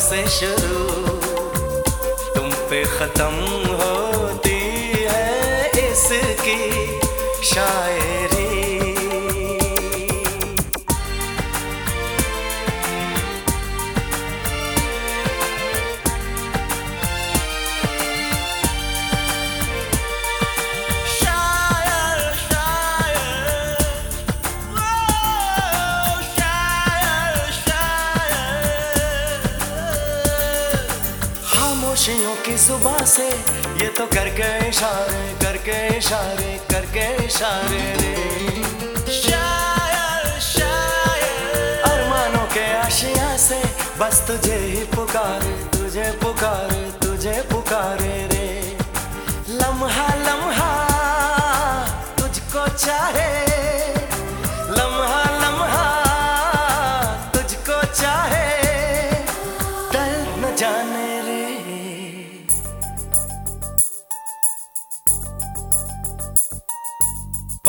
से शुरू तुम पे खत्म होती है इसकी शायरी खामोशियों की सुबह से ये तो करके इशारे करके इशारे करके इशारे रे। शायर शायर। अरमानों के आशिया से बस तुझे ही पुकारे तुझे पुकारे।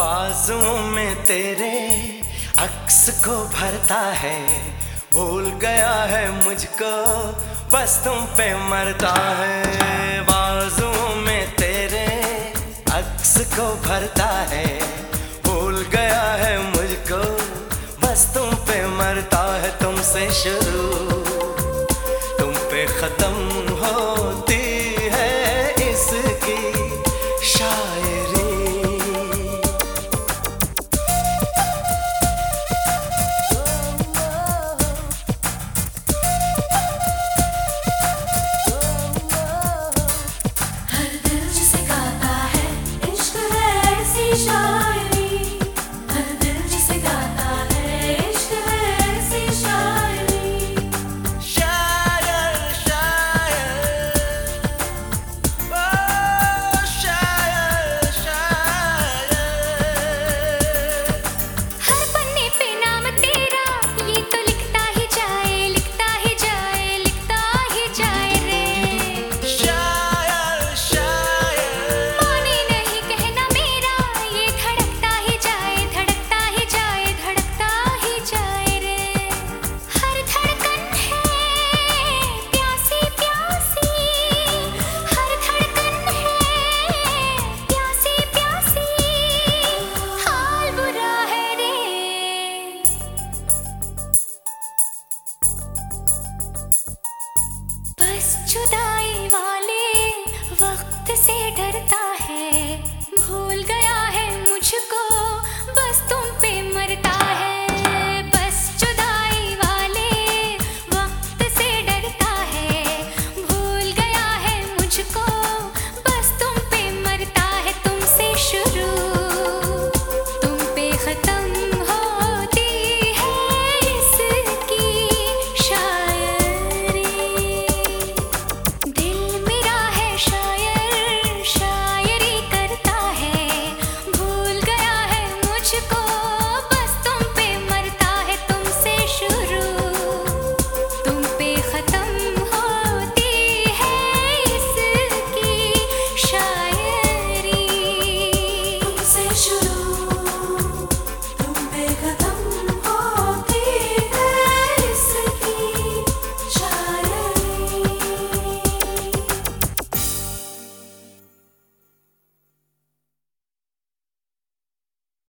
बाजू में तेरे अक्स को भरता है। भूल गया है मुझको, बस तुम पे मरता है। बाजू में तेरे अक्स को भरता है। भूल गया है मुझको, बस तुम पे मरता है। तुमसे शुरू